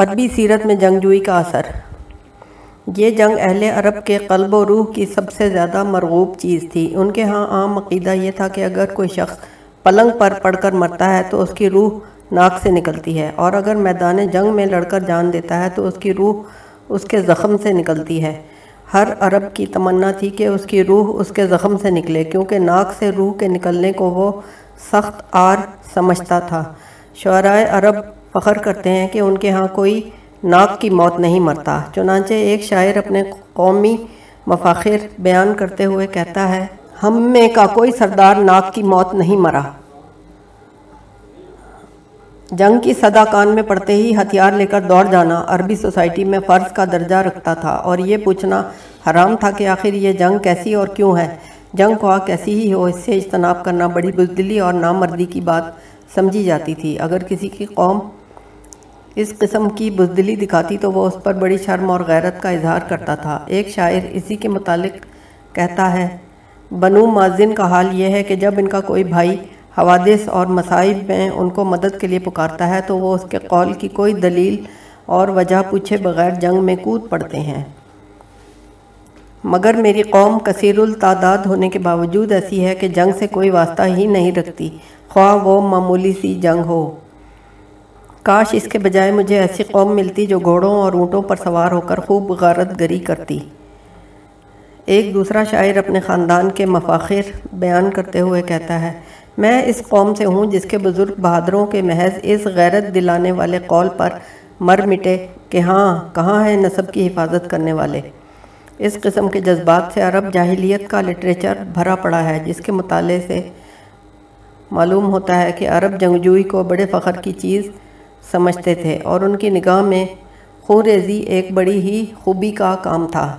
عربی سیرت میں جنگجوئی کا اثر۔ یہ جنگ اہل عرب کے قلب و روح کی سب سے زیادہ مرغوب چیز تھی۔ ان کے ہاں عام عقیدہ یہ تھا کہ اگر کوئی شخص پلنگ پر پڑھ کر مرتا ہے تو اس کی روح ناک سے نکلتی ہے، اور اگر میدان جنگ میں لڑ کر جان دیتا ہے تو اس کی روح اس کے زخم سے نکلتی ہے۔ ہر عرب کی تمنا تھی کہ اس کی روح اس کے زخم سے نکلے، کیونکہ ناک سے روح کے نکلنے کو وہ سخت آر سمجھتا تھا۔ شعرائے عرب فخر کرتے ہیں کہ ان کے ہاں کوئی ناک کی موت نہیں مرتا۔ چنانچہ ایک شاعر اپنے قومی مفاخر بیان کرتے ہوئے کہتا ہے، ہم میں کا کوئی سردار ناک کی موت نہیں مرا۔ جنگ کی صدا کان میں پڑتے ہی ہتھیار لے کر دوڑ جانا عربی سوسائٹی میں فرض کا درجہ رکھتا تھا اور یہ پوچھنا حرام تھا کہ آخر یہ جنگ کیسی اور کیوں ہے۔ جنگ خواہ کیسی ہی ہو، اس سے اجتناب کرنا بڑی بزدلی اور نامردی کی بات سمجھی جاتی تھی۔ اگر کسی کی قوم اس قسم کی بزدلی دکھاتی تو وہ اس پر بڑی شرم اور غیرت کا اظہار کرتا تھا۔ ایک شاعر اسی کے متعلق کہتا ہے، بنو مازن کا حال یہ ہے کہ جب ان کا کوئی بھائی حوادث اور مصائب میں ان کو مدد کے لیے پکارتا ہے تو وہ اس کے قول کی کوئی دلیل اور وجہ پوچھے بغیر جنگ میں کود پڑتے ہیں۔ مگر میری قوم کثیر التعداد ہونے کے باوجود ایسی ہے کہ جنگ سے کوئی واسطہ ہی نہیں رکھتی۔ خواہ وہ معمولی سی جنگ ہو۔ کاش اس کے بجائے مجھے ایسی قوم ملتی جو گھوڑوں اور اونٹوں پر سوار ہو کر خوب غارت گری کرتی۔ ایک دوسرا شاعر اپنے خاندان کے مفاخر بیان کرتے ہوئے کہتا ہے، میں اس قوم سے ہوں جس کے بزرگ بہادروں کے محض اس غیرت دلانے والے قول پر مر مٹے کہ ہاں کہاں ہے نصب کی حفاظت کرنے والے۔ اس قسم کے جذبات سے عرب جاہلیت کا لٹریچر بھرا پڑا ہے، جس کے مطالعے سے معلوم ہوتا ہے کہ عرب جنگجوئی کو بڑے فخر کی چیز سمجھتے تھے اور ان کی نگاہ میں خون ریزی ایک بڑی ہی خوبی کا کام تھا۔